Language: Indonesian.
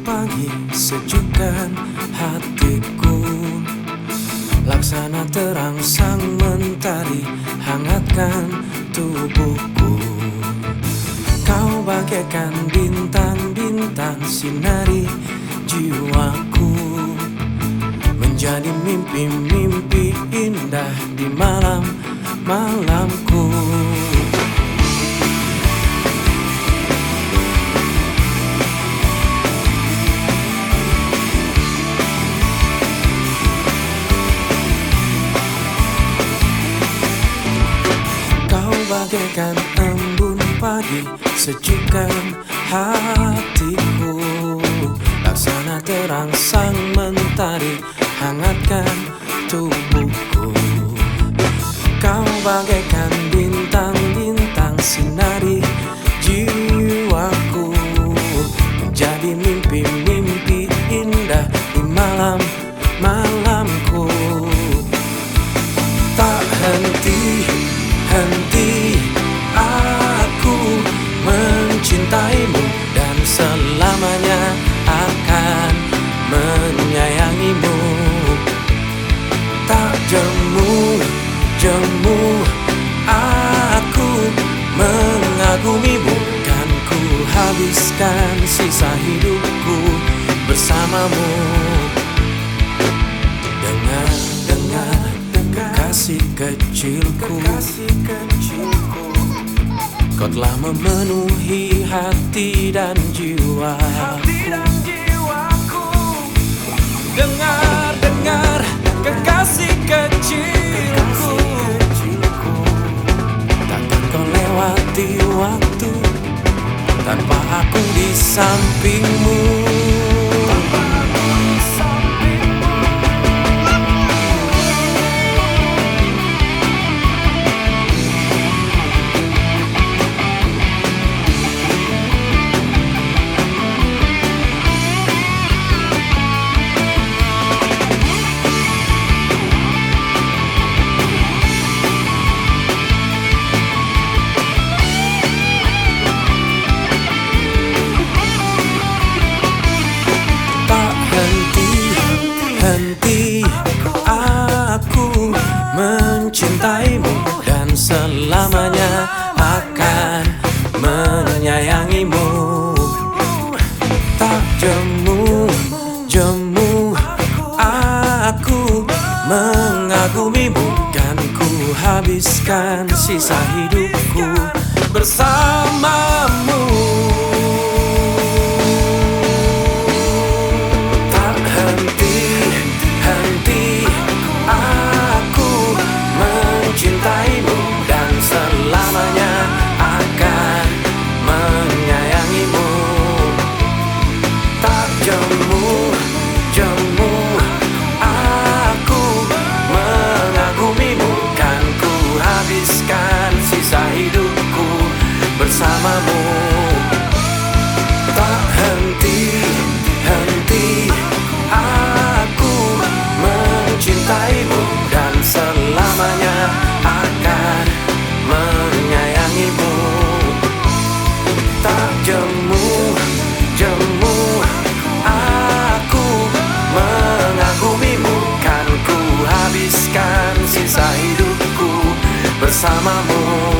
pagi sejukkan hatiku. Laksana terang sang mentari hangatkan tubuhku. Kau bagaikan bintang-bintang sinari jiwaku. Menjadi mimpi-mimpi indah di malam-malamku bagaikan embun pagi Sejukkan hatiku. Laksana terang sang mentari Hangatkan tubuhku. Kau bagaikan bintang-bintang sinari jiwaku. Menjadi mimpi-mimpi indah di malam-malamku habiskan sisa hidupku bersamamu. Kasih kecilku. Kau telah memenuhi hati dan jiwa. Dengar, Tanpa aku di sampingmu habiskan sisa hidupku bersamamu bersamamu. Tak henti, henti Aku mencintaimu Dan selamanya akan menyayangimu. Tak jemu, jemu Aku mengagumimu Kan ku habiskan sisa hidupku bersamamu